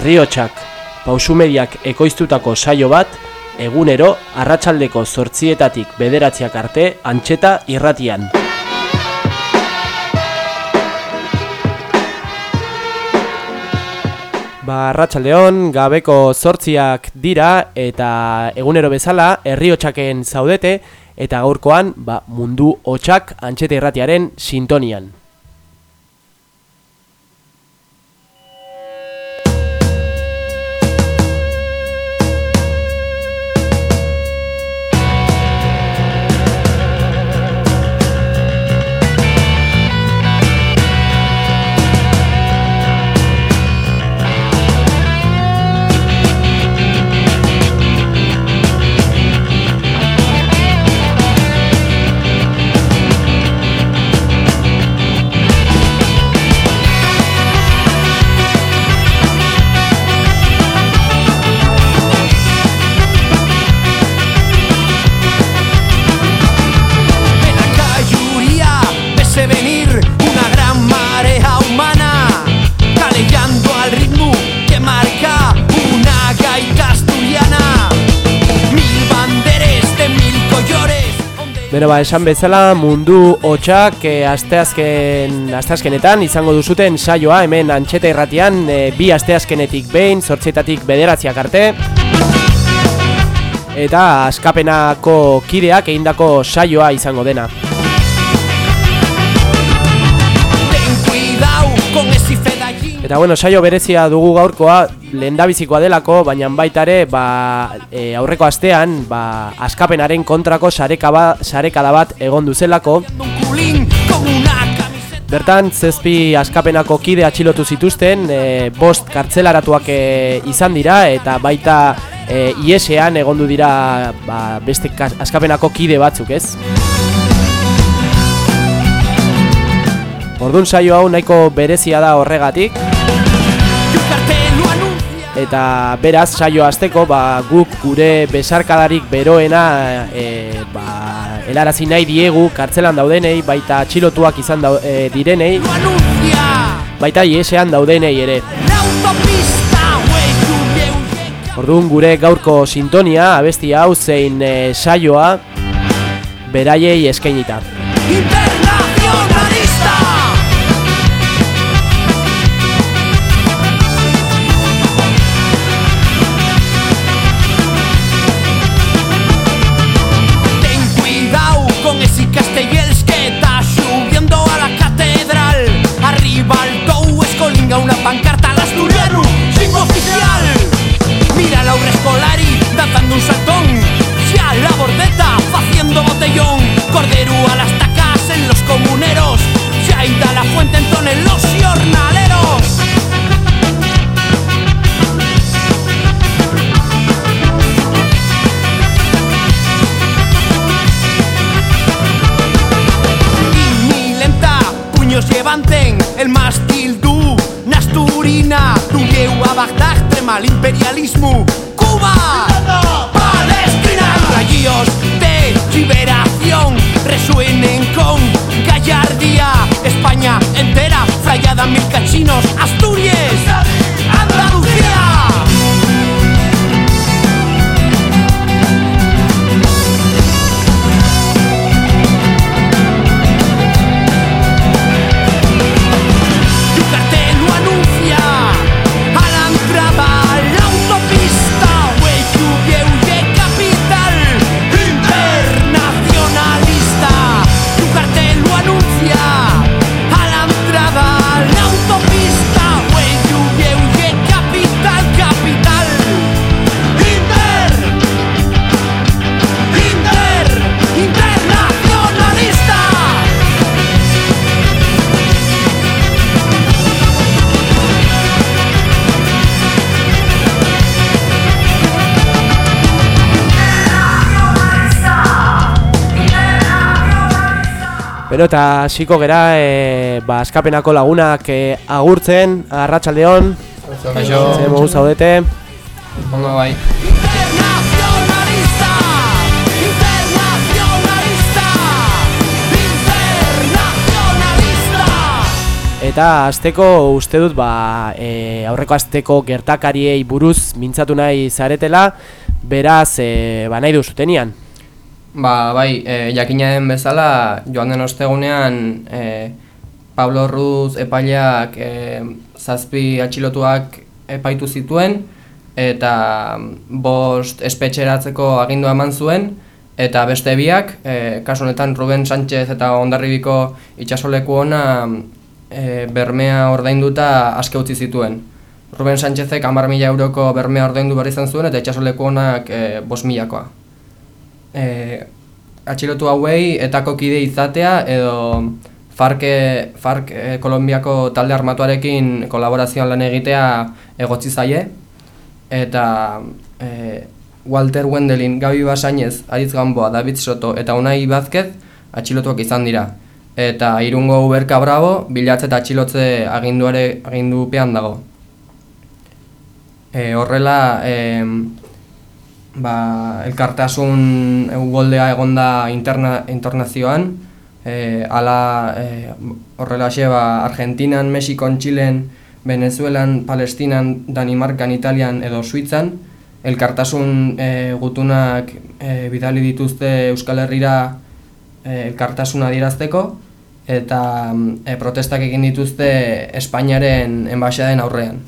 herriotsak pausumediak ekoiztutako saio bat, egunero arratsaldeko zortzietatik bederatziak arte antxeta irratian. Ba, arratsaldeon gabeko zortziak dira eta egunero bezala herriotsaken zaudete eta gaurkoan ba, mundu hotxak antxeta irratiaren sintonian. Bero ba, esan bezala mundu hotxak e, asteazken, asteazkenetan izango duzuten saioa hemen antxeta irratian e, bi asteazkenetik behin, sortzetatik bederatziak arte eta askapenako kideak egindako saioa izango dena. Eta bueno, saio berezia dugu gaurkoa, lehendabizikoa delako, baina baita ere, ba, e, aurreko astean, ba, askapenaren kontrako sareka sarekada bat egon duzelako. Bertan, zezpi askapenako kide atxilotu zituzten, e, bost kartzelaratuak e, izan dira, eta baita e, iesean egondu dira ba, beste askapenako kide batzuk, ez? Orduan saio hau nahiko berezia da horregatik Eta beraz saio azteko ba, guk gure besarkadarik beroena e, ba, Elarazi nahi diegu kartzelan daudenei baita txilotuak izan dau, e, direnei. Baita iesean daudenei ere. Orduan gure gaurko sintonia abesti hau zein e, saioa Beraiei eskainita Bero eta hasiko gera e, ba, askapenako lagunak e, agurtzen, arratsaldeon. Kaixo. Zer mogu zaudete. Ondo bai. Eta asteko uste dut ba, e, aurreko asteko gertakariei buruz mintzatu nahi zaretela, beraz e, ba, nahi duzutenian. Ba, bai, e, jakina den bezala, joan den ostegunean e, Pablo Ruz epaileak e, zazpi atxilotuak epaitu zituen, eta bost espetxeratzeko agindua eman zuen, eta beste biak, e, kasu honetan Ruben Sánchez eta Ondarribiko itxasoleku ona e, bermea ordainduta aske utzi zituen. Ruben Sánchezek 10 mila euroko bermea ordaindu behar izan zuen eta itxasoleku honak e, bos milakoa. E, atxilotu hauei etako kide izatea edo FARC, FARC e, Kolombiako talde armatuarekin kolaborazioan lan egitea egotzi zaie eta e, Walter Wendelin, Gabi Basainez, Aritz Gamboa, David Soto eta Unai Ibazkez atxilotuak izan dira eta irungo uberka bravo bilatze eta atxilotze aginduare agindupean dago. E, horrela, e, ba, elkartasun goldea egonda interna, internazioan, e, ala e, horrela xe, ba, Argentinan, Mexikon, Txilen, Venezuelan, Palestinan, Danimarkan, Italian edo Suitzan, elkartasun e, gutunak e, bidali dituzte Euskal Herrira e, elkartasuna adierazteko. Eta e, protestak egin dituzte Espainiaren enbaixaden aurrean.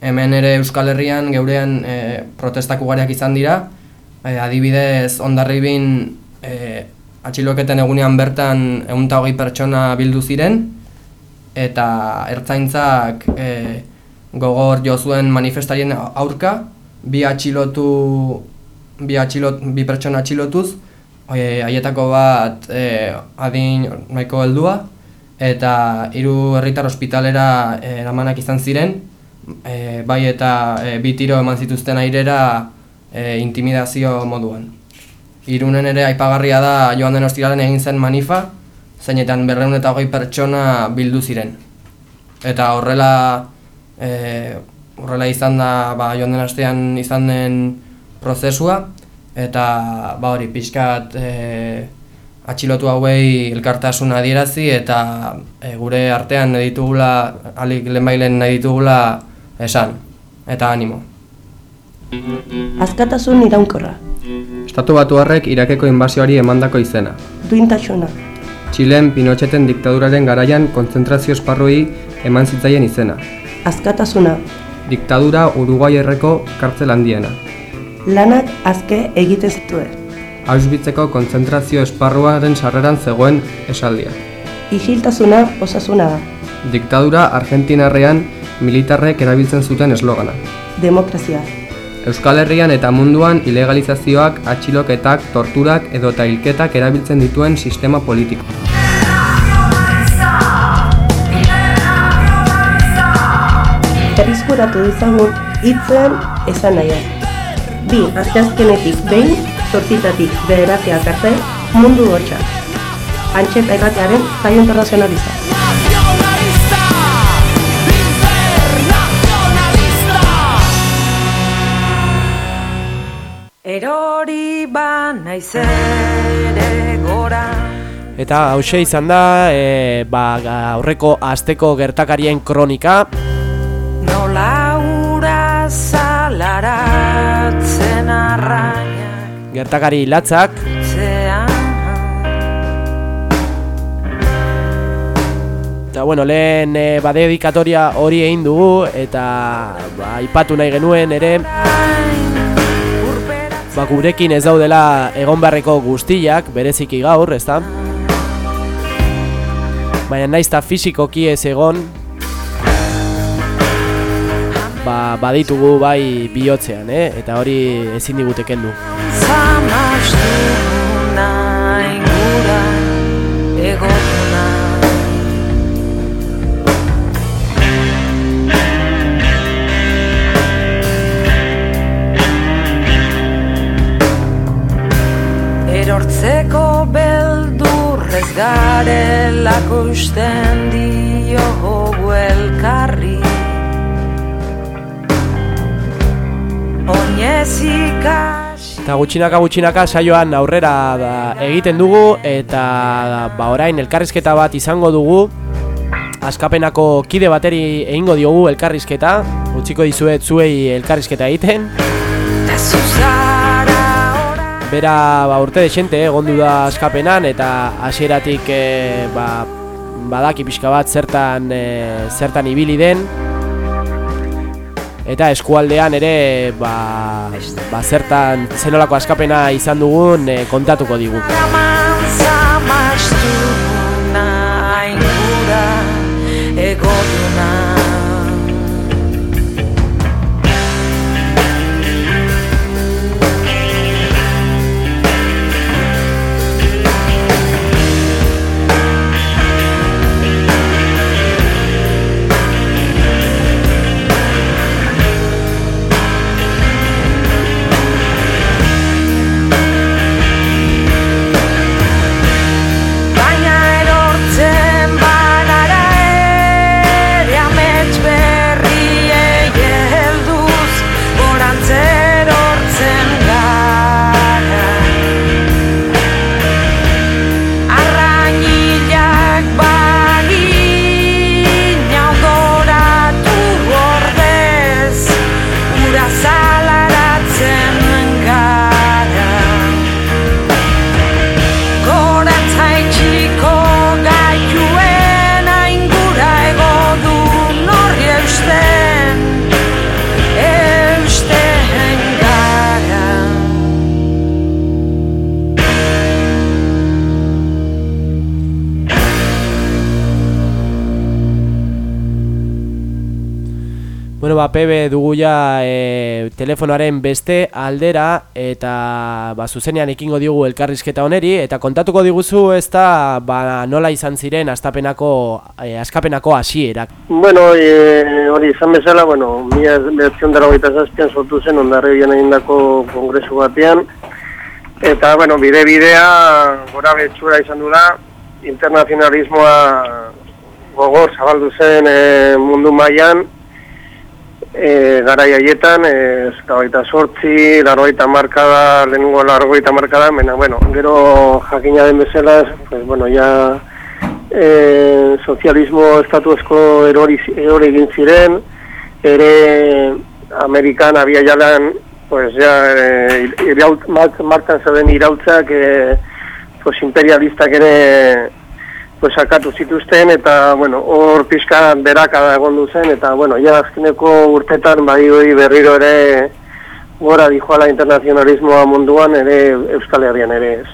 Hemen ere Euskal Herrian geurean e, protestak ugariak izan dira, e, adibidez ondarribin e, atxiloketen egunean bertan egun hogei pertsona bildu ziren, eta ertzaintzak e, gogor jo zuen manifestarien aurka, bi atxilotu bi, atxilot, bi pertsona atxilotuz, haietako bat e, adin nahiko heldua. Eta hiru herritar ospitalera eramanak izan ziren e, bai eta e, bi tiro eman zituzten airera e, intimidazio moduan. Irunen ere aipagarria da joan den ostiralen egin zen manifa, zeinetan berreun eta hogei pertsona bildu ziren. Eta horrela e, horrela izan da ba, joan den astean izan den prozesua, eta ba hori pixkat e, atxilotu hauei elkartasuna adierazi eta e, gure artean ditugula alik lehenbailen nahi ditugula esan. Eta animo. Azkatasun iraunkorra. Estatu batuarrek Irakeko inbazioari emandako izena. Duintasuna. Txilen Pinocheten diktaduraren garaian kontzentrazio esparroi eman zitzaien izena. Azkatasuna Diktadura Uruguai erreko kartzel handiena. Lanak azke egiten zituen. Auschwitzeko kontzentrazio esparruaren sarreran zegoen esaldia. Isiltasuna osasuna da. Diktadura Argentinarrean militarrek erabiltzen zuten eslogana. Demokrazia. Euskal Herrian eta munduan ilegalizazioak, atxiloketak, torturak edo hilketak erabiltzen dituen sistema politiko. Errizkuratu dizagun hitzen esan nahiak bi azteazkenetik behin, sortzitatik bederatzea arte, mundu hotxa. Antxeta irratearen zai internazionaliza. Ba naizere gora. Eta hause izan da, e, ba, aurreko asteko gertakarien kronika. Nola ura zalaratzen arrainak Gertakari latzak. Eta bueno, lehen e, ba, dedikatoria hori egin dugu Eta ba, ipatu nahi genuen ere Ba, gurekin ez daudela egon beharreko guztiak, bereziki gaur, ez da? Baina naiz eta fizikoki ez egon ba, baditugu bai bihotzean, eh? eta hori ezin digute kendu. Erortzeko beldurrez garelako usten diogu elkarri. Eta gutxinaka gutxinaka saioan aurrera da, egiten dugu eta ba orain elkarrizketa bat izango dugu. Askapenako kide bateri egingo diogu elkarrizketa, utziko dizuet zuei elkarrizketa egiten. Ora Bera ba, urte desente egondu da askapenan eta hasieratik e, ba, badaki pixka bat zertan, e, zertan ibili den eta eskualdean ere ba, ba zertan zenolako askapena izan dugun e, kontatuko digu. Bueno, ba, PB dugu ja e, telefonoaren beste aldera eta ba, zuzenean ekingo diogu elkarrizketa oneri eta kontatuko diguzu ez da ba, nola izan ziren astapenako, e, askapenako hasierak. Bueno, e, hori izan bezala, bueno, mila behatzion dara hogeita zazpian sortu zen ondarre bian kongresu batean. Eta, bueno, bide-bidea gora betxura izan du da, internazionalismoa gogor zabaldu zen e, mundu mailan e, garai haietan, e, garoita sortzi, laroita markada, lehenengo laroita markada, mena, bueno, gero jakina den bezala, pues, bueno, ja e, sozialismo estatuezko erori, erori egin ziren, ere Amerikan abia jalan, pues ja, e, iraut, mark, markan zeuden irautzak, e, pues imperialistak ere pues sakatu zituzten eta bueno, hor pixka berakada egondu zen eta bueno, ja azkeneko urtetan hori berriro ere gora dijoala internazionalismoa munduan ere Euskal Herrian ere ez.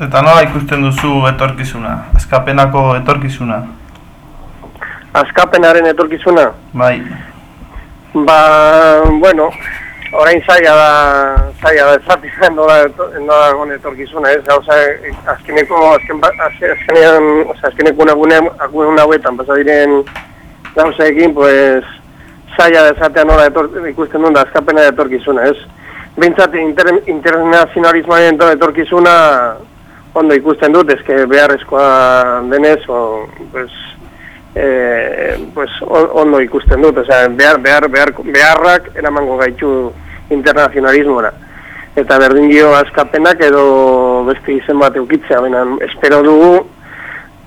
Eta nola ikusten duzu etorkizuna, askapenako etorkizuna? Askapenaren etorkizuna, Bai, ba, bueno, orain zaila da, zaila da, esatzen nola, nola egon etorkizuna, ez, gauza, azkeneko, azken, ba- azken, azkenean, oza, azkeneko unagune, agune hauetan, pasa diren gauzaekin, pues, zaila da esatea nola etor, ikusten duen da, azkapena etorkizuna, ez. Bintzat, inter, internazionalismoaren etor- etorkizuna, ondo ikusten dut, eske beharrezkoa denez, o, pues, eh, pues, on- ondo ikusten dut, osea, behar, behar, behar, beharrak eramango gaitu internazionalismora. Eta berdin dio askapenak edo beste izen bat eukitzea, baina espero dugu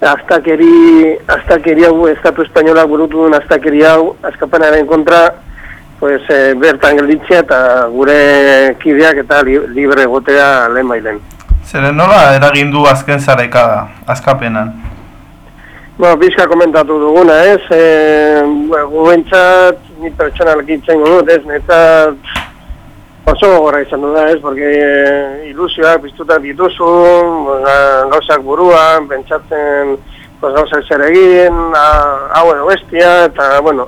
astakeri, astakeri hau, Estatu Espainola burutu duen astakeri hau, askapenaren kontra, pues, eh, bertan gelditzea eta gure kideak eta li, libre egotea lehen bailen. zeren nola eragin du azken zarekada, askapenan? Bueno, bizka komentatu duguna, ez? E, bentsat, ni pertsonalki itxengo dut, ez? Netzat oso gogorra izan du da, ez? Porque e, ilusioak piztuta dituzu, ga- gauzak buruan, pentsatzen pues, gauzak zer egin, a, hau edo bestia, eta, bueno,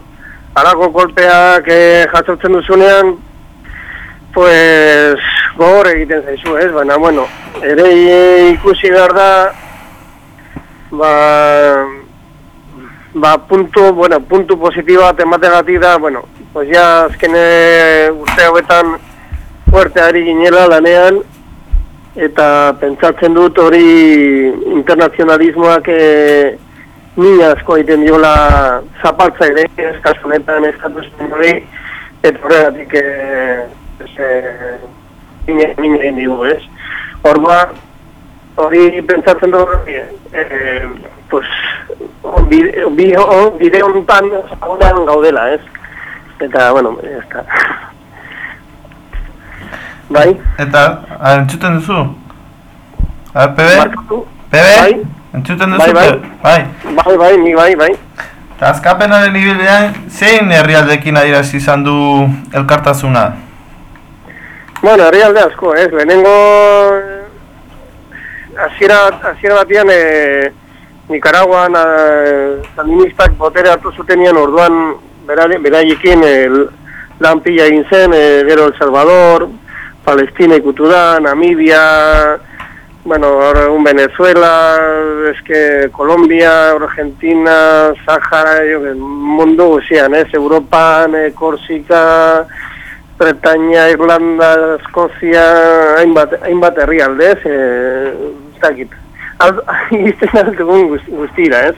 halako kolpeak e, jasotzen duzunean, pues gogor egiten zaizu, ez? Baina, bueno, ere ikusi behar da, ba, ba puntu, bueno, puntu positibo bat emategatik da, bueno, pues ja azkene urte hauetan fuerte ari ginela lanean, eta pentsatzen dut hori internazionalismoak e, ni asko egiten diola zapaltza ere, eskasunetan eskatu espainoli, eta horregatik e, ez, e, mine, egin digu, ez? Ordua, hori pentsatzen dut, e, e, pues, bide, bide, bide gaudela, ez? Eta, bueno, ez da. Bai, Eta, a, entzuten duzu? A, markatu. PB? Bai. Entzuten Bai, duzu? bai. bai. Bai, bai, ni bai, bai. Eta azkapenaren ibilbidean, zein herrialdekin adierazi izan du elkartasuna? Bueno, herrialde asko, ez, lehenengo eh, hasiera hasiera batean e, Nicaraguan e, sandinistak botere hartu zutenean orduan beraiekin e, lan pila egin zen, e, gero El Salvador, Palestina ikutu da, Namibia, bueno, ahora egun Venezuela, eske Colombia, Argentina, Sahara, jo, que mundu guzian, ez, Europan, e, Korsika, Bretaña, Irlanda, Eskozia, hainbat, hainbat herrialdez, e, ez dakit. Al- Izten altugun guz- guztira, ez?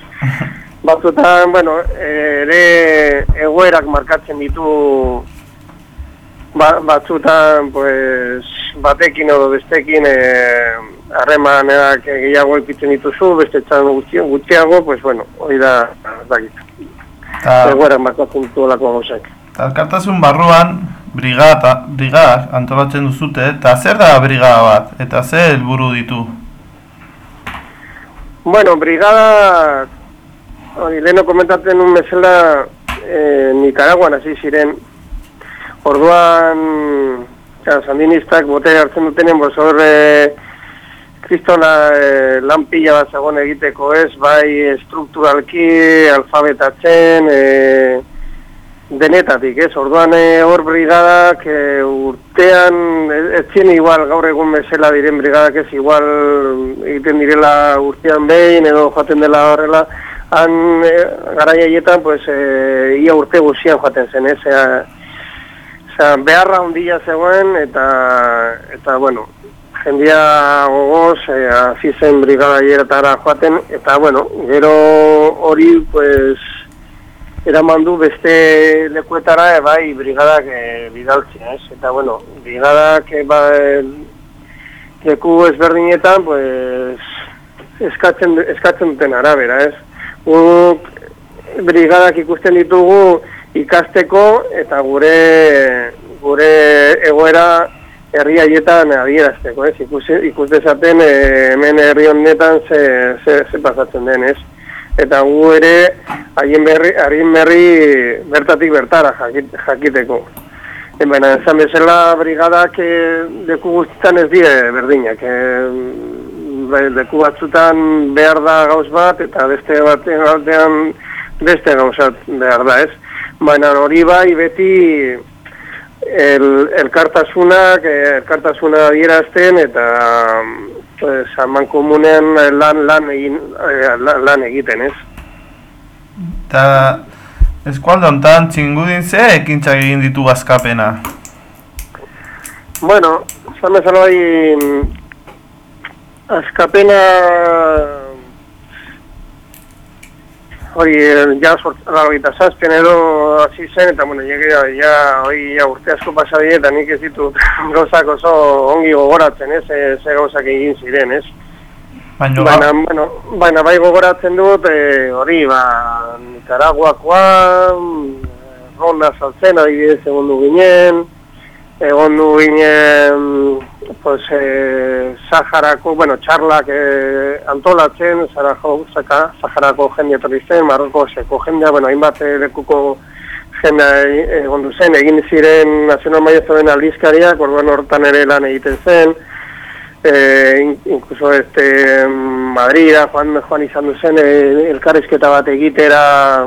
Batzutan, bueno, ere egoerak markatzen ditu ba, batzutan, pues, batekin edo bestekin eh, harremanak gehiago ekitzen dituzu, beste txan gutxi- gutxiago, pues, bueno, hori da, dakit. Eta, Egoerak markatzen ditu olako gauzak. elkartasun barruan, brigada, brigada antolatzen duzute, eta zer da brigada bat? Eta zer helburu ditu? Bueno, brigada, hori, leheno komentatzen nun bezala, e, Nicaraguan hasi ziren, orduan, ja, sandinistak botere hartzen dutenen, bos hor, e, kristona e, lan pila bat zegoen egiteko ez, bai strukturalki, alfabetatzen, e, denetatik, ez? Orduan eh, hor brigadak eh, urtean ez ez zien igual gaur egun bezala diren brigadak ez igual egiten direla urtean behin edo joaten dela horrela han e, garai haietan pues eh, ia urte guztian joaten zen, ez? Osea, osea, beharra handia zegoen eta eta bueno, jendia gogoz eh, hasi zen brigada hieretara joaten eta bueno, gero hori pues eraman du beste lekuetara e, bai brigadak e, bidaltzea, ez? Eta bueno, brigadak e, ba, e, leku ezberdinetan, pues, eskatzen, eskatzen duten arabera, ez? Guk brigadak ikusten ditugu ikasteko eta gure gure egoera herri haietan adierazteko, ez? Ikus, ikus dezaten e, hemen herri honetan ze, ze, ze pasatzen den, ez? eta gu ere haien berri, haien berri bertatik bertara jakit, jakiteko. E, baina, esan bezala brigadak e, leku guztietan ez dire berdinak. E, bai, leku batzutan behar da gauz bat, eta beste batean beste gauzat behar da, ez? Baina hori bai beti el, elkartasunak, eh, elkartasuna adierazten eta pues, aman komunean lan, lan, egin, eh, lan, lan egiten, ez? Eta eskualde honetan txingudin ze ekintzak egin ditu bazkapena? Bueno, esan bezala bai, azkapena hori, eh, ja sortzalagoita zazpien edo hasi zen, eta bueno, llegue, ja, hori, ja, urte asko pasadie, eta nik ez ditut gauzak oso ongi gogoratzen, ez, ze, ze gauzak egin ziren, ez? Baina, Baina, bueno, baina bai gogoratzen dut, e, hori, ba, Nicaraguakoa, eh, Ronda saltzen, adibidez, egon du ginen, egon du ginen, pues, e, Saharako, bueno, txarlak e, antolatzen, Saharajo, Saka, Saharako jende etorri zen, Marrokoseko jendea, bueno, hainbat e, lekuko jendea e, egon du zen, egin ziren nazional maia zoen aldizkariak, orduan hortan ere lan egiten zen, eh, in- incluso este Madrida, Juan, Juan izan duzen eh, elkarrizketa bat egitera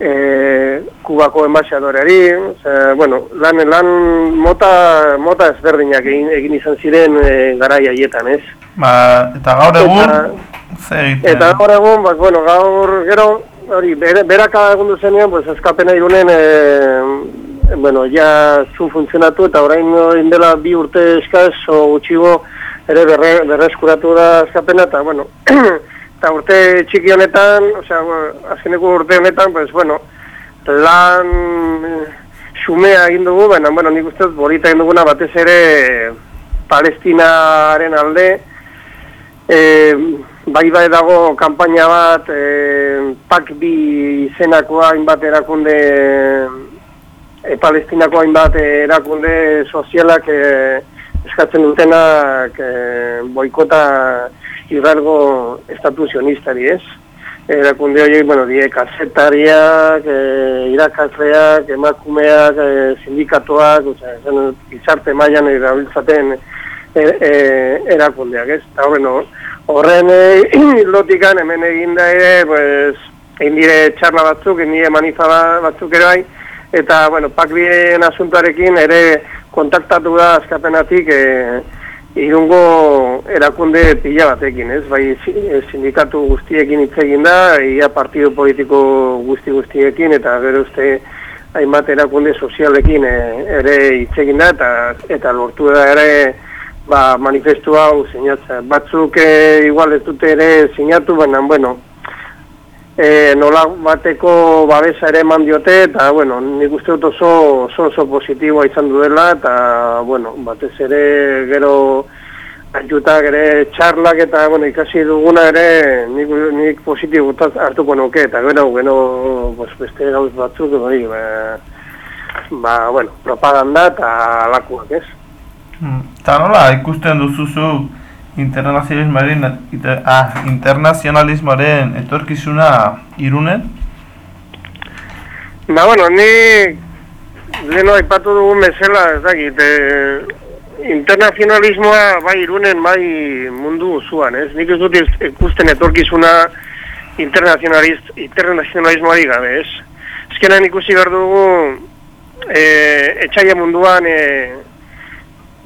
eh, Kubako enbaixadoreari, osea, bueno, lan, lan mota, mota ezberdinak egin, egin izan ziren eh, garai haietan, ez? ba, eta gaur egun, Eta- ze egiten? Eta gaur egun, ba, bueno, gaur gero, hori, beraka egun duzenean, pues, eskapena irunen, e, bueno, ja zu funtzionatu, eta orain orain dela bi urte eskaz, o gutxigo, ere berre, berreskuratu da eskapena, eta, bueno, eta urte txiki honetan, osea, azkeneko urte honetan, pues, bueno, lan eh, xumea egin dugu, baina, bueno, nik uste dut borita egin duguna batez ere Palestinaren alde, e, bai bai dago kanpaina bat, e, pak bi izenakoa hainbat erakunde, e, palestinako hainbat erakunde sozialak e, eskatzen dutenak e, boikota irralgo estatuzionistari ez. Erakunde horiek, bueno, die kazetariak, e, irakasleak, emakumeak, e, sindikatuak, oza, zen, izarte mailan erabiltzaten e, e, erakundeak ez. Eta, bueno, horren e, lotikan hemen eginda ere, pues, egin dire txarla batzuk, egin dire manifa batzuk ere bai, eta, bueno, pakbien asuntuarekin ere kontaktatu da azkapenatik e, irungo erakunde pila batekin, ez? Bai, sindikatu guztiekin hitz egin da, ia partido politiko guzti guztiekin, eta gero uste hainbat erakunde sozialekin e, ere hitz egin da, eta, eta lortu da ere ba, manifestu hau sinatzen. Batzuk e, igual ez dute ere sinatu, baina, bueno, e, nola bateko babesa ere eman diote, eta, bueno, nik uste dut oso, oso, oso positiboa izan duela, eta, bueno, batez ere gero ajutak ere txarlak eta, bueno, ikasi duguna ere nik, nik positibo hartuko nuke, eta gero, gero, pues, beste gauz batzuk, hori, ba, ba, bueno, propaganda eta alakuak, ez? Hmm. Eta nola ikusten duzuzu internazionalismoaren inter, ah, internazionalismoaren etorkizuna irunen? Ba, bueno, ni leno aipatu dugu mesela, ez dakit, e, internazionalismoa bai irunen bai mundu zuan, ez? Nik ez dut ikusten etorkizuna internazionalist, internazionalismoari gabe, ez? Ezkenan ikusi behar dugu e, etxaia munduan e,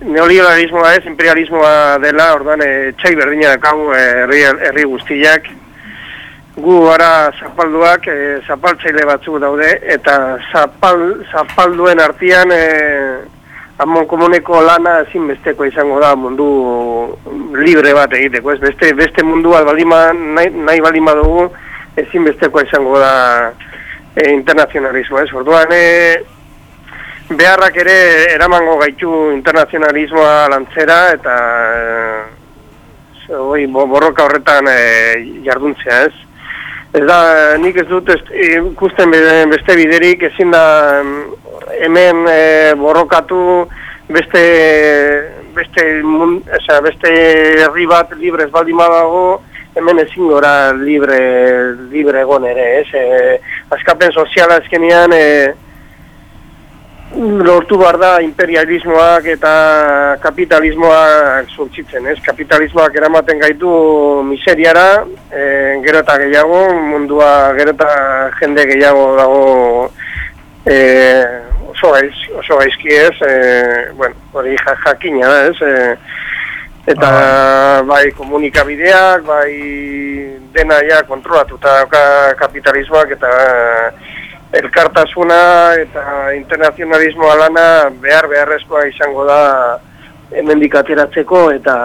neoliberalismoa ez, imperialismoa dela, orduan, e, txai berdina dakau herri, herri guztiak, gu gara zapalduak, e, zapaltzaile batzuk daude, eta zapal, zapalduen artian, e, amon komuneko lana ezinbesteko izango da mundu libre bat egiteko, ez? Beste, beste mundua balima, nahi, nahi balima dugu, ezinbesteko izango da e, internazionalismo, ez, orduan, e, beharrak ere eramango gaitu internazionalismoa lantzera eta e, borroka horretan e, jarduntzea ez. Ez da, nik ez dut ikusten beste biderik ezin da hemen e, borrokatu beste beste mun, eza, beste herri bat libre ez baldin badago hemen ezin gora libre libre egon ere, ez? E, askapen soziala ezkenian e, lortu behar da imperialismoak eta kapitalismoak sortzitzen, ez? Kapitalismoak eramaten gaitu miseriara, e, gero eta gehiago, mundua gero eta jende gehiago dago e, oso, gaiz, oso gaizki ez, e, bueno, hori jakina da, ez? E, eta ah. bai komunikabideak, bai dena ja kontrolatuta kapitalismoak eta elkartasuna eta internazionalismoa lana behar beharrezkoa izango da hemendik ateratzeko eta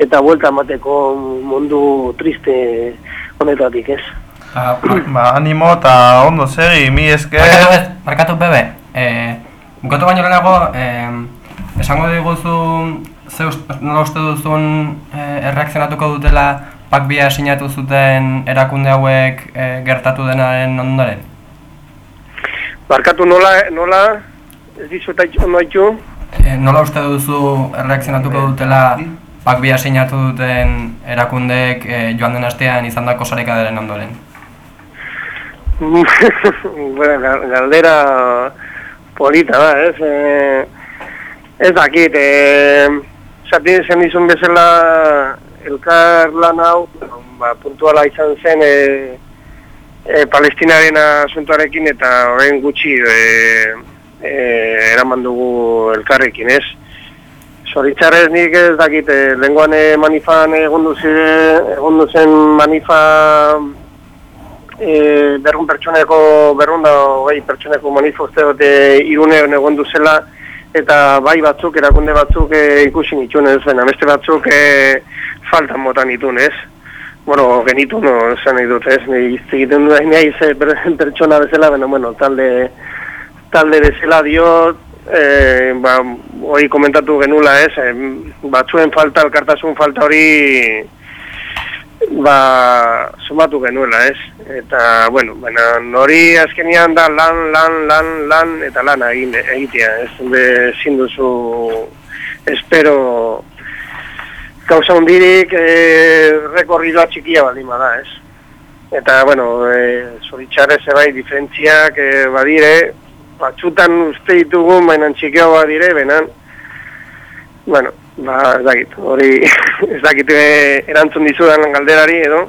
eta vuelta emateko mundu triste honetatik, ez? Ah, ba, animo eta ondo segi, mi eske... Markatu, ez, markatu bebe, eh, bukatu baino lehenago, eh, esango diguzu ze nola uste duzun eh, erreakzionatuko dutela pakbia sinatu zuten erakunde hauek eh, gertatu denaren ondoren? Barkatu nola, nola, ez dizu eta ondo? E, nola uste duzu erreakzionatuko dutela pakbia sinatu duten erakundeek e, joan den astean izan dako sarekadaren ondoren? bueno, galdera polita da, ez? E, ez dakit, e, zatin zen izun bezala elkar lan hau, ba, puntuala izan zen, e, e, palestinaren asuntoarekin eta horrein gutxi e, e, eraman dugu elkarrekin, ez? Zoritzarrez nik ez dakit, e, lenguan e, manifan egon duzen manifa e, berrun pertsoneko, berrun da bai pertsoneko manifa uste dute irune egon duzela eta bai batzuk, erakunde batzuk e, ikusi nituen ez, beste batzuk e, faltan motan itun ez bueno, genitu no, esan nahi dut, ez, nahi egiten du nahi ze pertsona bezala, beno, bueno, talde, talde bezala dio, e, ba, hori komentatu genula, ez, batzuen falta, elkartasun falta hori, ba, sumatu genuela, ez? Eta, bueno, baina, nori azkenian da lan, lan, lan, lan, eta lan egin, egitea, ez? Ezin duzu, espero, gauza hundirik, e, rekorridoa txikia baldin bada, ez? Eta, bueno, e, zoritxarrez ebai, diferentziak e, badire, batxutan uste ditugu, baina txikio badire, benan, bueno, ba, ez dakit, hori, ez dakit e, erantzun dizudan galderari, edo?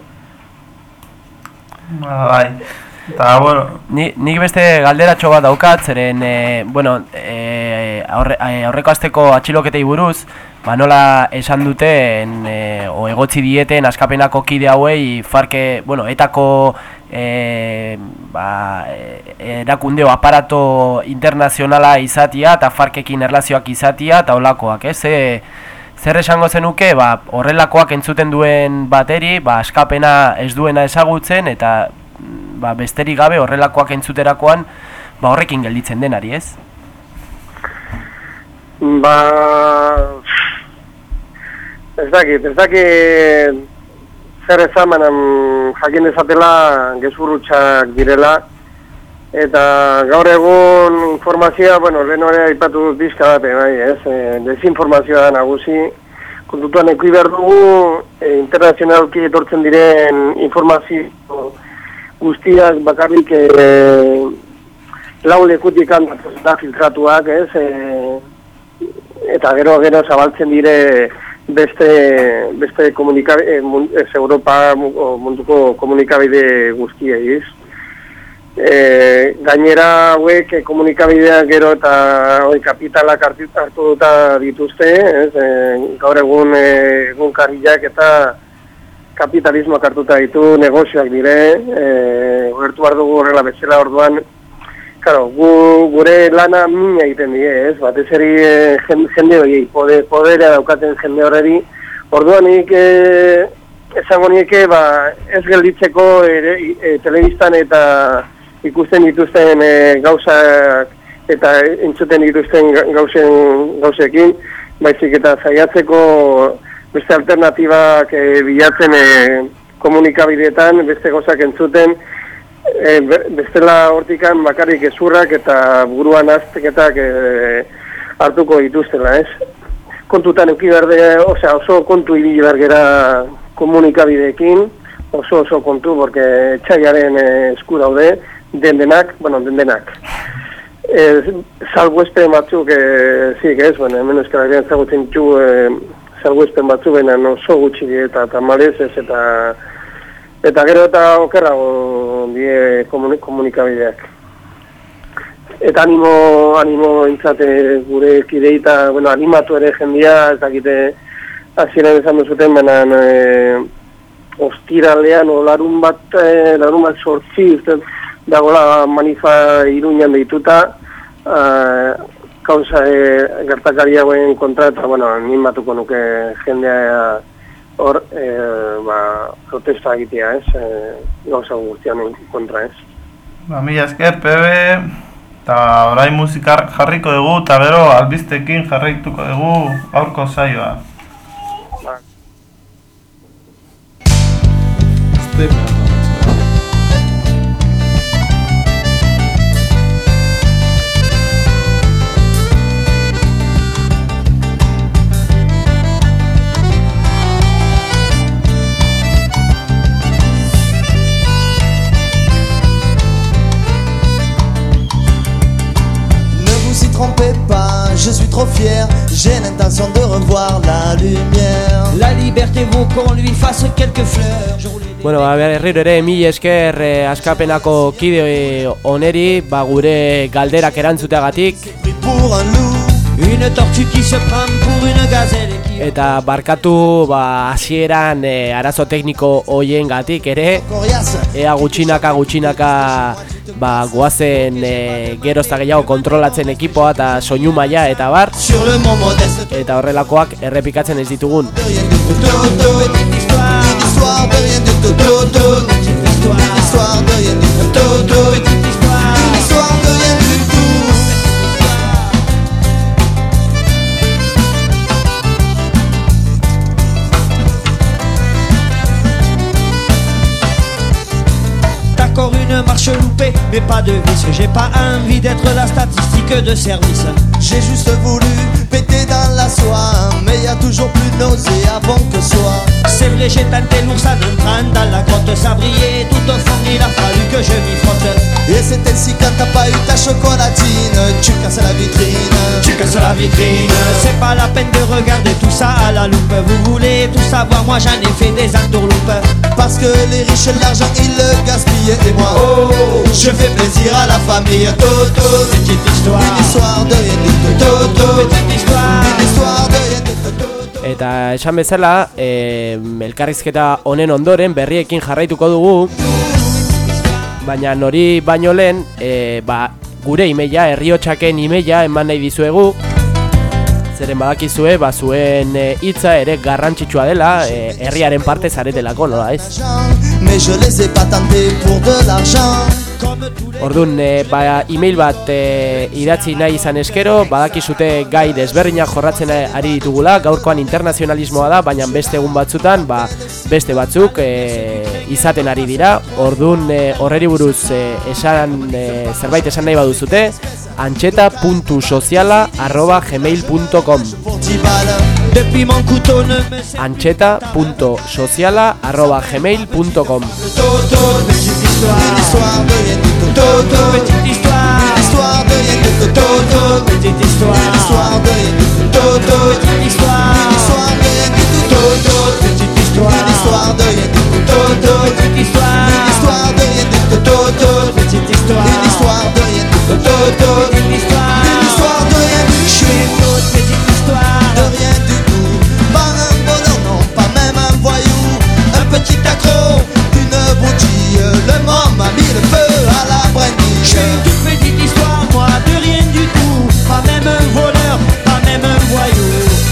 Ba, bai. Eta, bueno, Ni, nik beste galderatxo bat daukat, zeren, e, bueno, e, aurre, aurreko asteko atxiloketei buruz, ba nola esan duten, e, o egotzi dieten askapenako kide hauei, farke, bueno, etako e, ba, e, erakunde o aparato internazionala izatia eta farkekin erlazioak izatia eta olakoak, ez? Ze, zer esango zenuke, ba, horrelakoak entzuten duen bateri, ba, askapena ez duena ezagutzen eta ba, besterik gabe horrelakoak entzuterakoan ba, horrekin gelditzen denari, ez? Ba... Ez dakit, ez dakit zer ezamanan jakin dezatela gezurrutxak direla. Eta gaur egun informazioa, bueno, lehen hori aipatu dut bizka bat, bai, ez, e, desinformazioa nagusi. Kontutuan eki behar dugu e, internazionalki etortzen diren informazio guztiak bakarrik e, lau lekutik da filtratuak, ez, e, eta gero gero zabaltzen dire beste beste komunikabide ez Europa o munduko komunikabide guztiei, ez? E, gainera hauek komunikabideak gero eta hoi kapitalak hartu, duta dituzte, ez? E, gaur egun egun karriak eta kapitalismoak hartuta ditu, negozioak dire, e, gertu behar dugu horrela bezala orduan, Claro, gu, gure lana mina egiten die, ez? Batez eri e, jende horiei, pode, poderea daukaten jende horreri. Orduan nik e, esango nieke, ba, ez gelditzeko ere, e, telebistan eta ikusten dituzten e, gauzak eta entzuten dituzten ga- gauzen, gauzekin, baizik eta zaiatzeko beste alternatibak e, bilatzen e, komunikabideetan, beste gauzak entzuten, E, be- bestela hortikan bakarrik ezurrak eta buruan azteketak e, hartuko dituztela, ez? Kontutan euki berde, osea, oso kontu ibili behar gera komunikabideekin, oso oso kontu, porque txaiaren e, esku daude, den denak, bueno, den denak. E, salguespen batzuk, e, zik ez, bueno, hemen eskalarian zagutzen ditu e, salguespen batzuk, baina oso gutxi eta tamalez ez eta Eta gero eta okerrago die komuni- komunikabideak. Eta animo, animo intzate gure kidei eta, bueno, animatu ere jendia, ez dakite hasieran esan duzuten, baina e, ostiralean o larun bat, e, larun bat sortzi, uste, dagoela manifa iruñan deituta, e, kauza e, gertakari hauen kontra, eta, bueno, animatuko nuke jendea hor, e, ba, protesta egitea, ez, e, gauza guztian kontra, ez. ba, mila esker, PB, eta orain musikar jarriko dugu, eta gero albiztekin jarraituko dugu aurko saioa. Ne vous trompez pas, je suis trop fier, j'ai l'intention de revoir la lumière. La liberté vaut qu'on lui fasse quelques fleurs. Bueno, ba, berriro ere, mil esker eh, askapenako kide eh, oneri, ba, gure galderak erantzuteagatik, Pris pour un loup, Une tortue qui se prend pour une gazelle et qui... eta barkatu, ba, hasieran eh, arazo tekniko hoien gatik ere, ea gutxinaka gutxinaka ba, goazen e, geroz eta gehiago kontrolatzen ekipoa eta soinu maila eta bar eta horrelakoak errepikatzen ez ditugun marche loupée, mais pas de vice. J'ai pas envie d'être la statistique de service. J'ai juste voulu péter dans la soie, mais y a toujours plus nauséabond que soi. C'est vrai, j'ai tenté l'ours en entrant dans la grotte, ça brillait tout au fond, il a fallu que je m'y frotte. Et c'est ainsi quand t'as pas eu ta chocolatine, tu casses la vitrine. Tu casses la vitrine, c'est pas la peine de regarder tout ça à la loupe. Vous voulez tout savoir, moi j'en ai fait des entourloupes. Parce que les riches, l'argent, ils le gaspillent. Et moi, Oh, je fais plaisir à la famille. Toto, histoire, une de histoire. une histoire de Eta esan bezala, e, elkarrizketa honen ondoren berriekin jarraituko dugu Baina nori baino lehen, e, ba, gure imeia, herriotxaken imeia eman nahi dizuegu Zeren badakizue, ba, zuen e, hitza ere garrantzitsua dela, e, herriaren parte zaretelako, nola ez? Je les ai pas tentés pour de l'argent. Orduan, e, ba, email bat e, idatzi nahi izan eskero, badakizute gai desberdinak jorratzen ari ditugula, gaurkoan internazionalismoa da, baina beste egun batzutan, ba, beste batzuk e, izaten ari dira. Orduan, e, horreri buruz e, esan, e, zerbait esan nahi baduzute, antxeta.soziala arroba gmail.com Antxeta.soziala arroba gmail.com Une histoire. Je suis une autre petite histoire de rien du tout. Une broutille. Le môme a mis le feu à la je brindille. suis une toute petite histoire, moi, de rien du tout, pas même un voleur, pas même un voyou,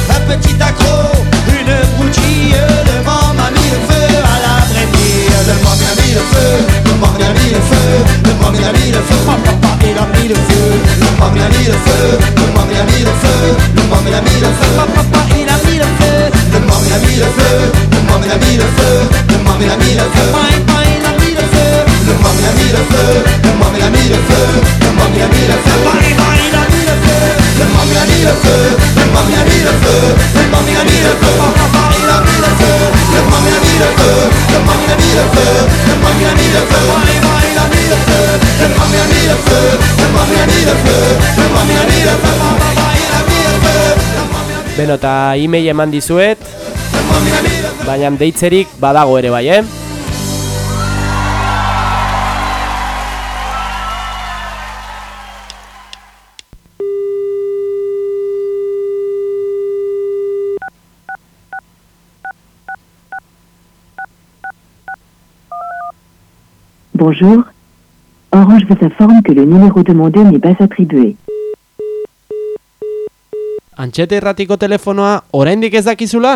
Un petit accro, une broutille, le môme a mis le feu à la brindille. Le môme a mis le feu, le môme a mis le feu, le môme a mis le feu. papa, il a mis le feu, Le môme a mis le feu, le môme a mis le feu, le môme a mis le feu. papa, il a mis le feu, Le môme a mis le feu, le môme a mis le feu, le môme a mis le feu. il a mis le feu, Le môme a mis le feu, le môme a mis le feu, le môme a mis le feu. il a mis le feu, Le môme a mis le feu, le môme a mis le feu, le môme a mis le feu. il a mis le feu, Le môme a mis le feu, le môme a mis le feu, le môme a mis le feu. il a mis le feu, Le môme a mis le feu, le môme a mis le feu, le môme a mis le feu. il a mis le feu. Beno, eta email eman dizuet, baina deitzerik badago ere bai, eh? Bonjour. Orange vous informe que le numéro demandé n'est pas attribué. Antxete erratiko telefonoa oraindik ez dakizula?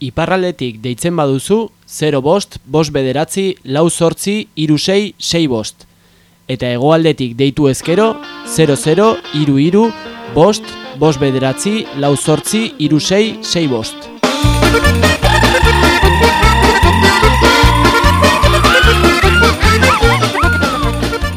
Iparraldetik deitzen baduzu 0 bost, bost bederatzi, lau sortzi, iru sei, bost. Eta hegoaldetik deitu ezkero 00, iru iru, bost, bost bederatzi, lau sortzi, iru sei, bost.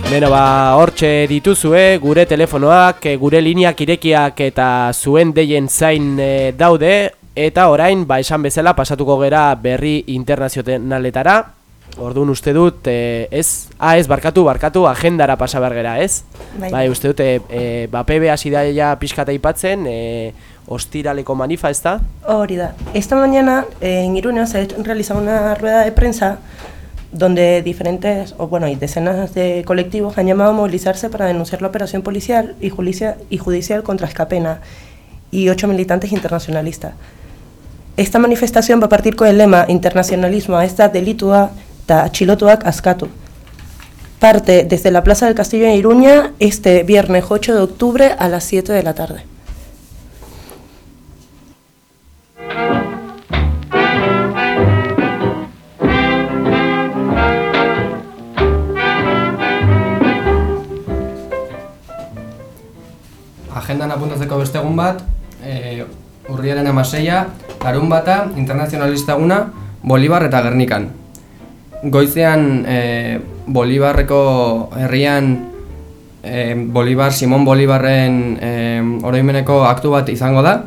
Beno, ba, hortxe dituzue gure telefonoak, gure lineak irekiak eta zuen deien zain e, daude eta orain, ba, esan bezala pasatuko gera berri internazionaletara. Orduan uste dut, e, ez, ah, ez, barkatu, barkatu, agendara pasa behar gera, ez? Bai. Bai, uste dut, e, e, ba, PB hasi da ja pixkata ipatzen, e, ostiraleko manifa, ez da? Hori da. Esta mañana eh, en Irune se ha realizado una rueda de prensa donde diferentes, o bueno, y decenas de colectivos han llamado a movilizarse para denunciar la operación policial y, judicia- y judicial contra Escapena y ocho militantes internacionalistas. Esta manifestación va a partir con el lema Internacionalismo a esta delitua ta chilotuak askatu. Parte desde la Plaza del Castillo en Iruña este viernes 8 de octubre a las 7 de la tarde. Agendan apuntatzeko beste egun bat, e, urriaren amaseia, larun bata, internazionalista eguna, Bolibar eta Gernikan. goizean e, Bolibarreko herrian e, Bolibar, Simon Bolibarren e, oroimeneko aktu bat izango da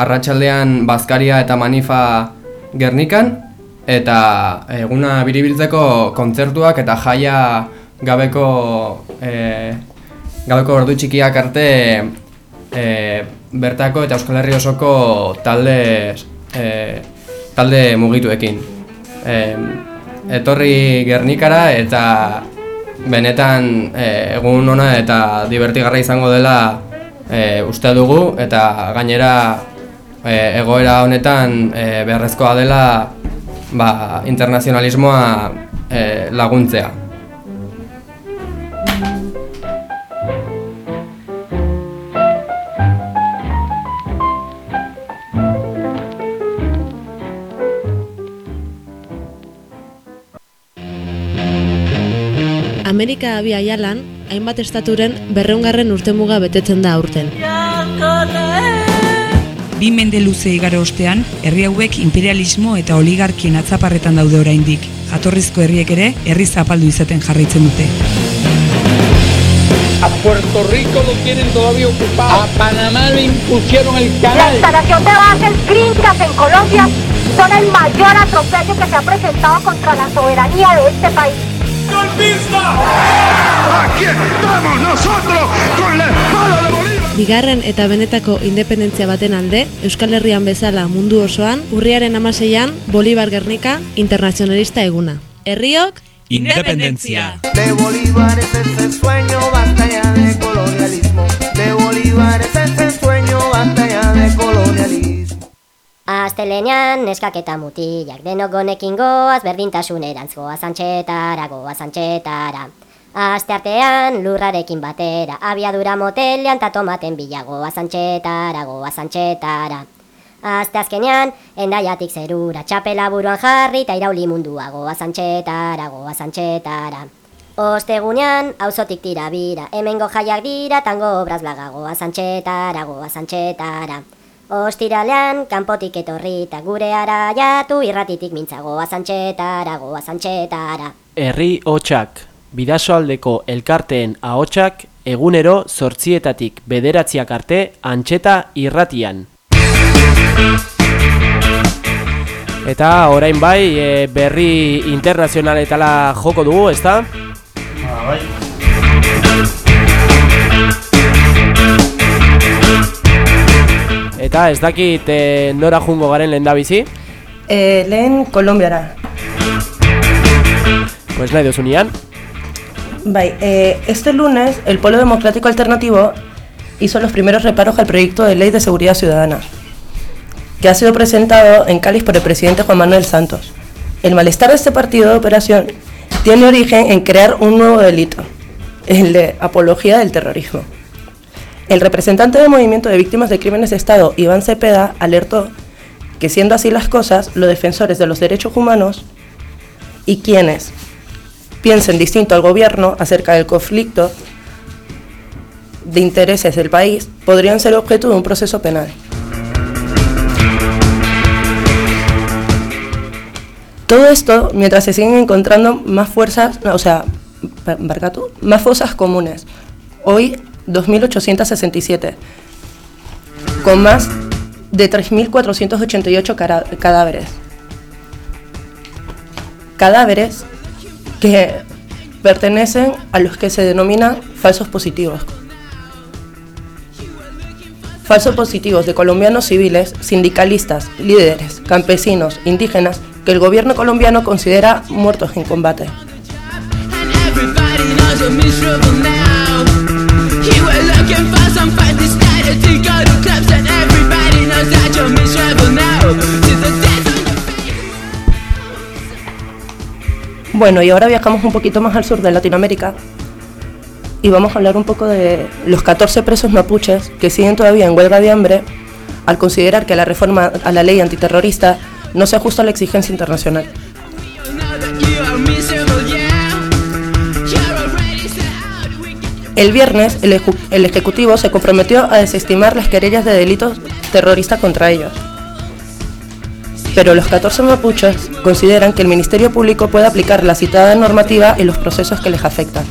arratsaldean Bazkaria eta Manifa Gernikan eta eguna biribiltzeko kontzertuak eta jaia gabeko e, gabeko ordu txikiak arte e, bertako eta Euskal Herri osoko talde e, talde mugituekin. E, etorri Gernikara eta benetan e, egun ona eta divertigarra izango dela e, uste dugu eta gainera e, egoera honetan e, beharrezkoa dela ba, internazionalismoa e, laguntzea. Amerika abia aialan, hainbat estaturen berreungarren urtemuga betetzen da aurten. Bi mende luze igaro ostean, herri hauek imperialismo eta oligarkien atzaparretan daude oraindik. Jatorrizko herriek ere, herri zapaldu izaten jarraitzen dute. A Puerto Rico lo tienen todavía ocupado. A Panamá le impusieron el La canal. instalación de bases gringas en Colombia son el mayor atropello que se ha presentado contra la soberanía de este país. ¡Aquí estamos nosotros con la espada de Bolívar! Bigarren eta benetako independentzia baten alde, Euskal Herrian bezala mundu osoan, urriaren amaseian, Bolibar Gernika, internazionalista eguna. Herriok, Independentzia! De Bolívar es ese sueño, Astelenean neskak eta mutilak denok gonekin goaz berdintasunerantz goaz antxetara, goaz antxetara. Aste artean lurrarekin batera, abiadura motelean ta tomaten bila goaz antxetara, goaz antxetara. Aste azkenean, endaiatik zerura, txapela buruan jarri eta irauli mundua goaz antxetara, goaz antxetara. Ostegunean, auzotik tira bira, hemengo jaiak dira, tango obraz blaga goaz antxetara, goaz antxetara. Ostiralean, kanpotik etorri eta gure araiatu irratitik mintzagoa zantxetara, goa zantxetara. Herri hotxak, bidasoaldeko elkarteen ahotsak egunero zortzietatik bederatziak arte antxeta irratian. Eta orain bai, e, berri internazionaletala joko dugu, ezta? Ah, bai. Eta ez dakit e, nora jungo garen lehen da bizi? Eh, lehen Kolombiara. Pues nahi duzunean. Bai, eh, este lunes el Polo Democrático Alternativo hizo los primeros reparos al proyecto de ley de seguridad ciudadana, que ha sido presentado en Cáliz por el presidente Juan Manuel Santos. El malestar de este partido de operación tiene origen en crear un nuevo delito, el de apología del terrorismo. El representante del Movimiento de Víctimas de Crímenes de Estado, Iván Cepeda, alertó que siendo así las cosas, los defensores de los derechos humanos y quienes piensen distinto al gobierno acerca del conflicto de intereses del país podrían ser objeto de un proceso penal. Todo esto mientras se siguen encontrando más fuerzas, o sea, Barcatu, más fosas comunes. Hoy 2.867, con más de 3.488 cara- cadáveres. Cadáveres que pertenecen a los que se denominan falsos positivos. Falsos positivos de colombianos civiles, sindicalistas, líderes, campesinos, indígenas, que el gobierno colombiano considera muertos en combate. Bueno, y ahora viajamos un poquito más al sur de Latinoamérica. Y vamos a hablar un poco de los 14 presos mapuches que siguen todavía en huelga de hambre al considerar que la reforma a la ley antiterrorista no se ajusta a la exigencia internacional. El viernes, el, Ejecutivo se comprometió a desestimar las querellas de delitos terroristas contra ellos. pero los 14 mapuches consideran que el Ministerio Público puede aplicar la citada normativa en los procesos que les afectan.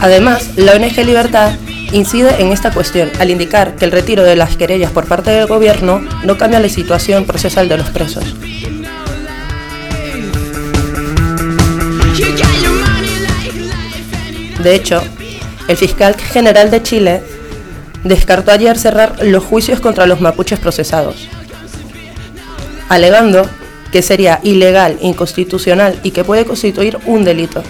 Además, la ONG Libertad incide en esta cuestión al indicar que el retiro de las querellas por parte del gobierno no cambia la situación procesal de los presos. De hecho, el fiscal general de Chile descartó ayer cerrar los juicios contra los mapuches procesados, alegando que sería ilegal, inconstitucional y que puede constituir un delito.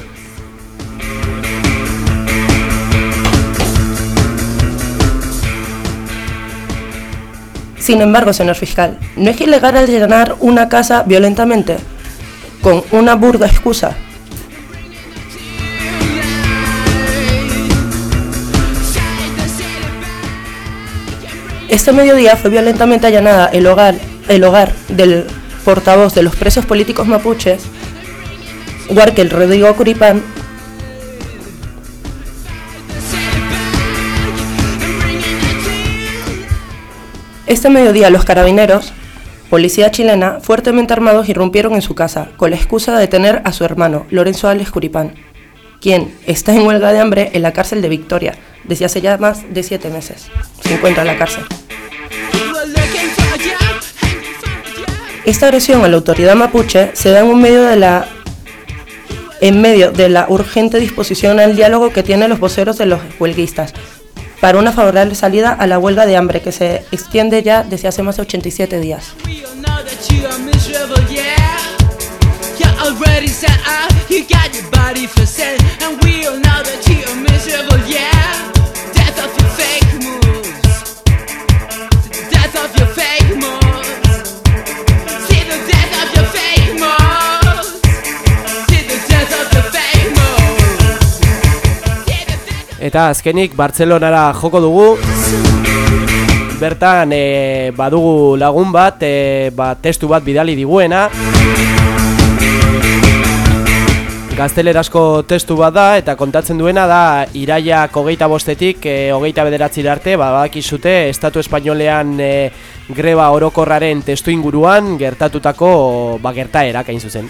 Sin embargo, señor fiscal, ¿no es ilegal allanar una casa violentamente con una burda excusa? Este mediodía fue violentamente allanada el hogar, el hogar del portavoz de los presos políticos mapuches, Huarkel Rodrigo Curipán, Este mediodía los carabineros, policía chilena, fuertemente armados irrumpieron en su casa con la excusa de detener a su hermano, Lorenzo Alex Curipán, quien está en huelga de hambre en la cárcel de Victoria desde hace ya más de siete meses. Se encuentra en la cárcel. Esta agresión a la autoridad mapuche se da en medio de la en medio de la urgente disposición al diálogo que tienen los voceros de los huelguistas para una favorable salida a la huelga de hambre que se extiende ya desde hace más de 87 días. Eta azkenik Bartzelonara joko dugu. Bertan e, badugu lagun bat, e, ba, testu bat bidali diguena Gaztelerazko testu bat da eta kontatzen duena da iraia hogeita bostetik e, hogeita bederatzi arte ba, badakizute Estatu Espainolean e, greba orokorraren testu inguruan gertatutako ba, gertaerak hain zuzen.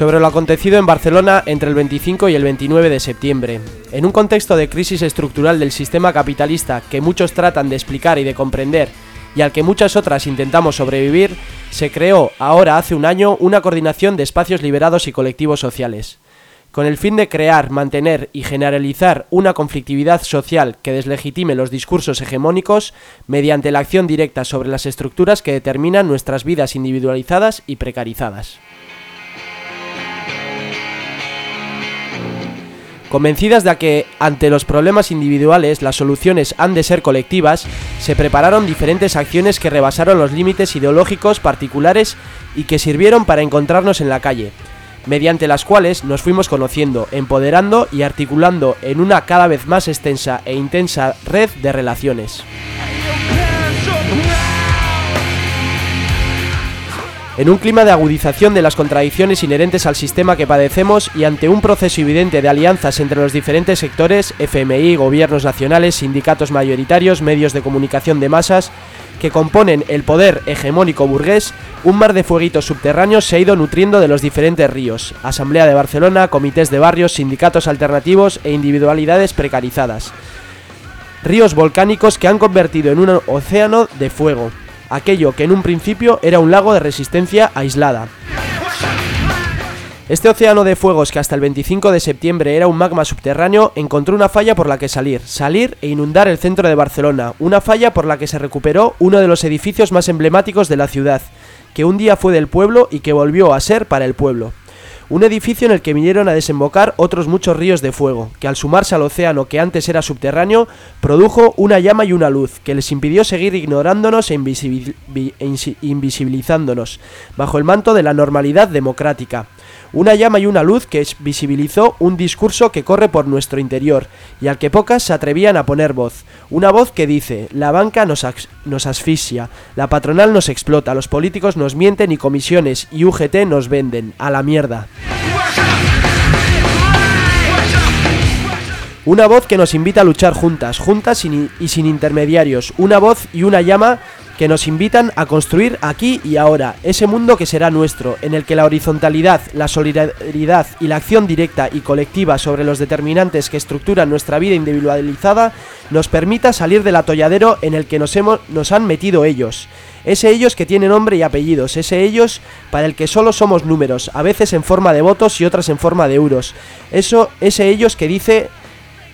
sobre lo acontecido en Barcelona entre el 25 y el 29 de septiembre. En un contexto de crisis estructural del sistema capitalista que muchos tratan de explicar y de comprender y al que muchas otras intentamos sobrevivir, se creó ahora hace un año una coordinación de espacios liberados y colectivos sociales. Con el fin de crear, mantener y generalizar una conflictividad social que deslegitime los discursos hegemónicos mediante la acción directa sobre las estructuras que determinan nuestras vidas individualizadas y precarizadas. Convencidas de que ante los problemas individuales las soluciones han de ser colectivas, se prepararon diferentes acciones que rebasaron los límites ideológicos particulares y que sirvieron para encontrarnos en la calle, mediante las cuales nos fuimos conociendo, empoderando y articulando en una cada vez más extensa e intensa red de relaciones. En un clima de agudización de las contradicciones inherentes al sistema que padecemos y ante un proceso evidente de alianzas entre los diferentes sectores, FMI, gobiernos nacionales, sindicatos mayoritarios, medios de comunicación de masas, que componen el poder hegemónico burgués, un mar de fueguitos subterráneos se ha ido nutriendo de los diferentes ríos, Asamblea de Barcelona, comités de barrios, sindicatos alternativos e individualidades precarizadas. Ríos volcánicos que han convertido en un océano de fuego, aquello que en un principio era un lago de resistencia aislada. Este océano de fuegos que hasta el 25 de septiembre era un magma subterráneo encontró una falla por la que salir, salir e inundar el centro de Barcelona, una falla por la que se recuperó uno de los edificios más emblemáticos de la ciudad, que un día fue del pueblo y que volvió a ser para el pueblo. Un edificio en el que vinieron a desembocar otros muchos ríos de fuego, que al sumarse al océano que antes era subterráneo, produjo una llama y una luz, que les impidió seguir ignorándonos e, e invisibilizándonos, bajo el manto de la normalidad democrática. Una llama y una luz que visibilizó un discurso que corre por nuestro interior, y al que pocas se atrevían a poner voz. Una voz que dice, la banca nos, asfixia, la patronal nos explota, los políticos nos mienten y comisiones y UGT nos venden. A la mierda. Una voz que nos invita a luchar juntas, juntas y sin intermediarios. Una voz y una llama que nos invitan a construir aquí y ahora ese mundo que será nuestro, en el que la horizontalidad, la solidaridad y la acción directa y colectiva sobre los determinantes que estructuran nuestra vida individualizada nos permita salir del atolladero en el que nos, hemos, nos han metido ellos. Ese ellos que tiene nombre y apellidos, ese ellos para el que solo somos números, a veces en forma de votos y otras en forma de euros. Eso, ese ellos que dice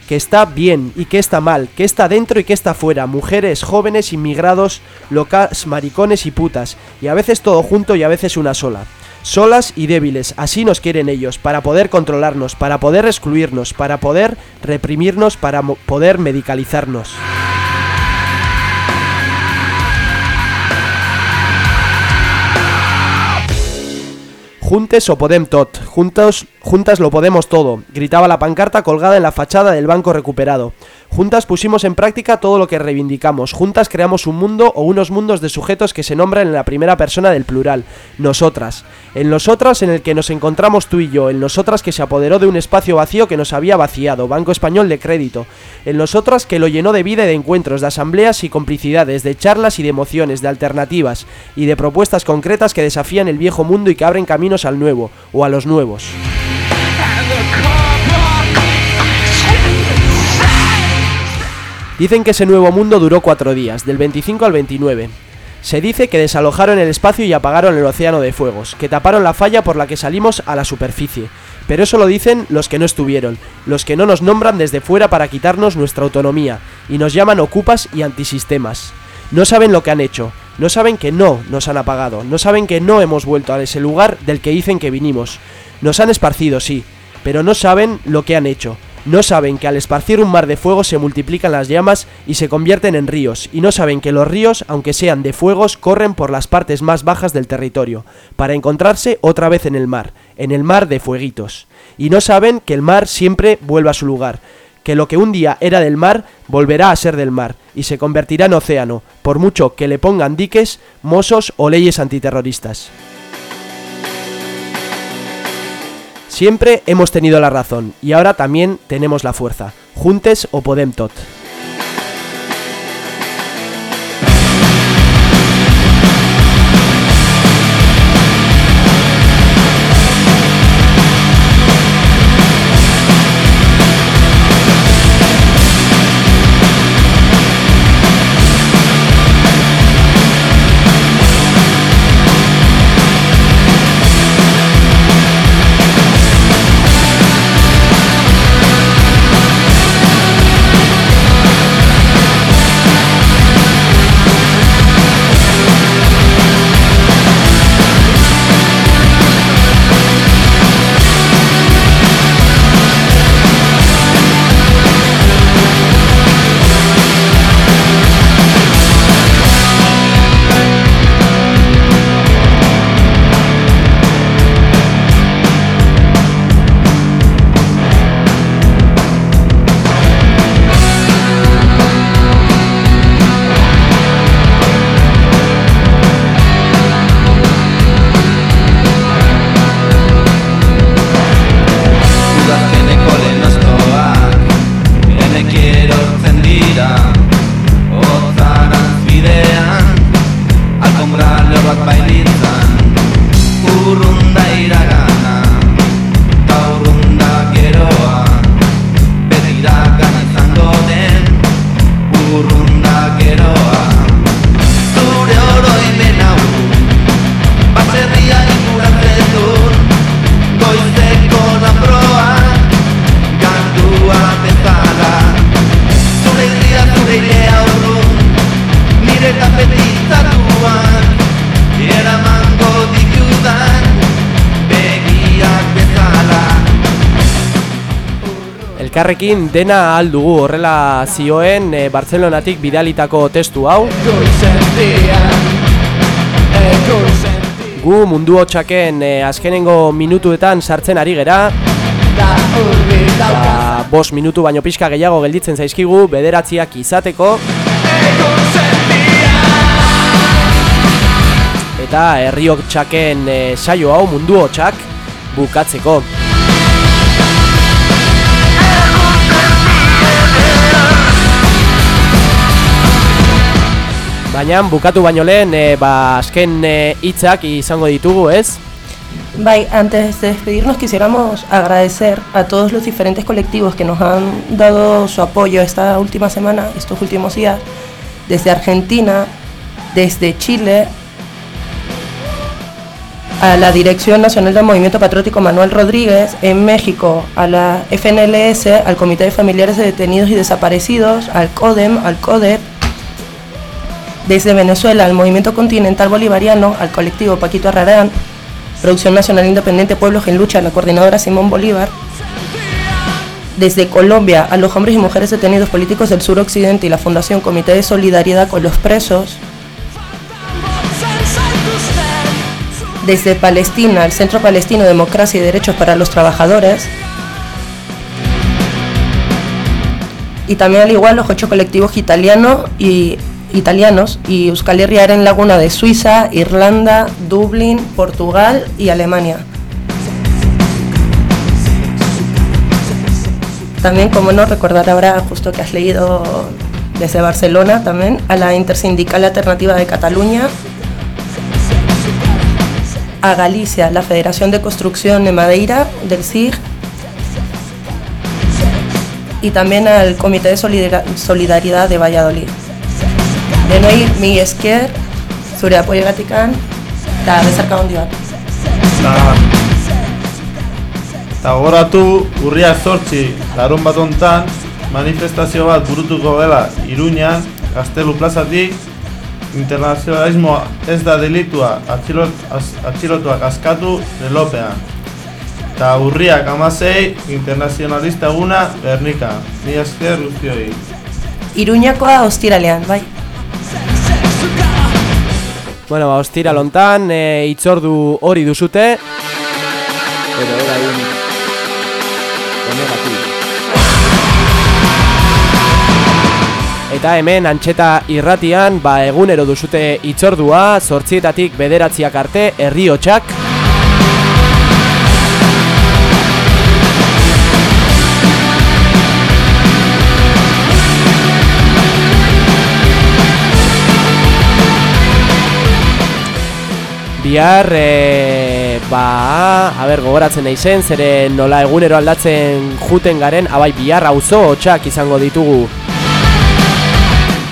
que está bien y que está mal, que está dentro y que está fuera, mujeres, jóvenes, inmigrados, locas, maricones y putas, y a veces todo junto y a veces una sola. Solas y débiles, así nos quieren ellos, para poder controlarnos, para poder excluirnos, para poder reprimirnos, para poder medicalizarnos. Juntes o podem tot, juntos, juntas lo podemos todo, gritaba la pancarta colgada en la fachada del banco recuperado. Juntas pusimos en práctica todo lo que reivindicamos, juntas creamos un mundo o unos mundos de sujetos que se nombran en la primera persona del plural, nosotras. En nosotras en el que nos encontramos tú y yo, en nosotras que se apoderó de un espacio vacío que nos había vaciado, Banco Español de Crédito, en nosotras que lo llenó de vida y de encuentros, de asambleas y complicidades, de charlas y de emociones, de alternativas y de propuestas concretas que desafían el viejo mundo y que abren caminos al nuevo o a los nuevos. Dicen que ese nuevo mundo duró cuatro días, del 25 al 29. Se dice que desalojaron el espacio y apagaron el océano de fuegos, que taparon la falla por la que salimos a la superficie. Pero eso lo dicen los que no estuvieron, los que no nos nombran desde fuera para quitarnos nuestra autonomía, y nos llaman ocupas y antisistemas. No saben lo que han hecho, no saben que no nos han apagado, no saben que no hemos vuelto a ese lugar del que dicen que vinimos. Nos han esparcido, sí, pero no saben lo que han hecho. No saben que al esparcir un mar de fuego se multiplican las llamas y se convierten en ríos, y no saben que los ríos, aunque sean de fuegos, corren por las partes más bajas del territorio, para encontrarse otra vez en el mar, en el mar de fueguitos. Y no saben que el mar siempre vuelve a su lugar, que lo que un día era del mar volverá a ser del mar, y se convertirá en océano, por mucho que le pongan diques, mozos o leyes antiterroristas. Siempre hemos tenido la razón y ahora también tenemos la fuerza. Juntes o podem tot. Elkarrekin dena aldugu horrela zioen e, Bartzelonatik bidalitako testu hau. Gu mundu hotxaken e, azkenengo minutuetan sartzen ari gera. Ba, bos minutu baino pixka gehiago gelditzen zaizkigu bederatziak izateko. Eta herriok txaken e, saio hau mundu hotxak bukatzeko Baina bukatu baino lehen, e, ba, azken e, hitzak ditugu, ez? Bye, antes de despedirnos quisiéramos agradecer a todos los diferentes colectivos que nos han dado su apoyo esta última semana, estos últimos días, desde Argentina, desde Chile, a la Dirección Nacional del Movimiento Patriótico Manuel Rodríguez, en México, a la FNLS, al Comité de Familiares de Detenidos y Desaparecidos, al CODEM, al CODEP, desde Venezuela al Movimiento Continental Bolivariano, al colectivo Paquito Arrarán, Producción Nacional Independiente Pueblos en Lucha, la coordinadora Simón Bolívar, desde Colombia a los hombres y mujeres detenidos políticos del suroccidente y la Fundación Comité de Solidaridad con los Presos, desde Palestina al Centro Palestino de Democracia y Derechos para los Trabajadores, y también al igual los ocho colectivos italianos y italianos y Euskal Herria en Laguna de Suiza, Irlanda, Dublín, Portugal y Alemania. También, como no, recordar ahora, justo que has leído desde Barcelona también, a la Intersindical Alternativa de Cataluña, a Galicia, la Federación de Construcción de Madeira del SIG, y también al Comité de Solidar- Solidaridad de Valladolid. Denoi, mi esker, zure apoiegatikan, eta bezarka handi bat. Eta, eta gogoratu urriak zortzi larun bat ontan manifestazio bat burutuko dela Iruñan, Gaztelu plazatik, internazionalismoa ez da delitua atxilot, az, atxilotuak askatu lelopean. Eta urriak amasei internazionalista eguna Gernika. Ni esker guztioi. Iruñakoa ostiralean, bai. Bueno, ba, ostira lontan, e, itzordu hori duzute. Edo orain honegatik. Eta hemen antxeta irratian, ba, egunero duzute itzordua, zortzietatik bederatziak arte, herri Bihar, e, ba, a ber, gogoratzen nahi zen, zeren nola egunero aldatzen juten garen, abai, bihar auzo hotxak izango ditugu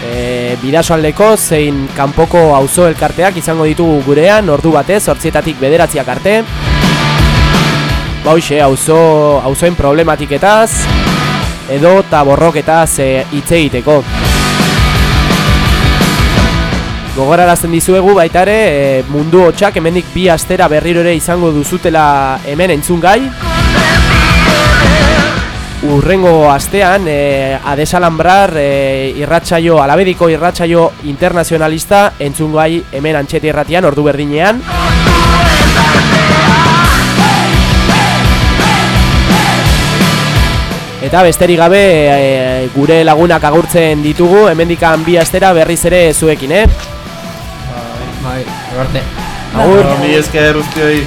e, bidasoaldeko zein kanpoko auzo elkarteak izango ditugu gurean, ordu batez, hortzietatik bederatziak arte. Ba hoxe, auzo, auzoen problematiketaz, edo eta borroketaz e, hitz egiteko. Gogorarazten dizuegu baita ere, e, mundu hotxak hemendik bi astera berriro ere izango duzutela hemen entzungai. Urrengo astean, e, adesalambrar e, irratsaio, alabediko irratsaio internazionalista entzungai hemen antxeti irratian, ordu berdinean. Eta besterik gabe e, gure lagunak agurtzen ditugu, hemendikan bi astera berriz ere zuekin, eh? Bai, arte. Agur. Mi esker guztioi.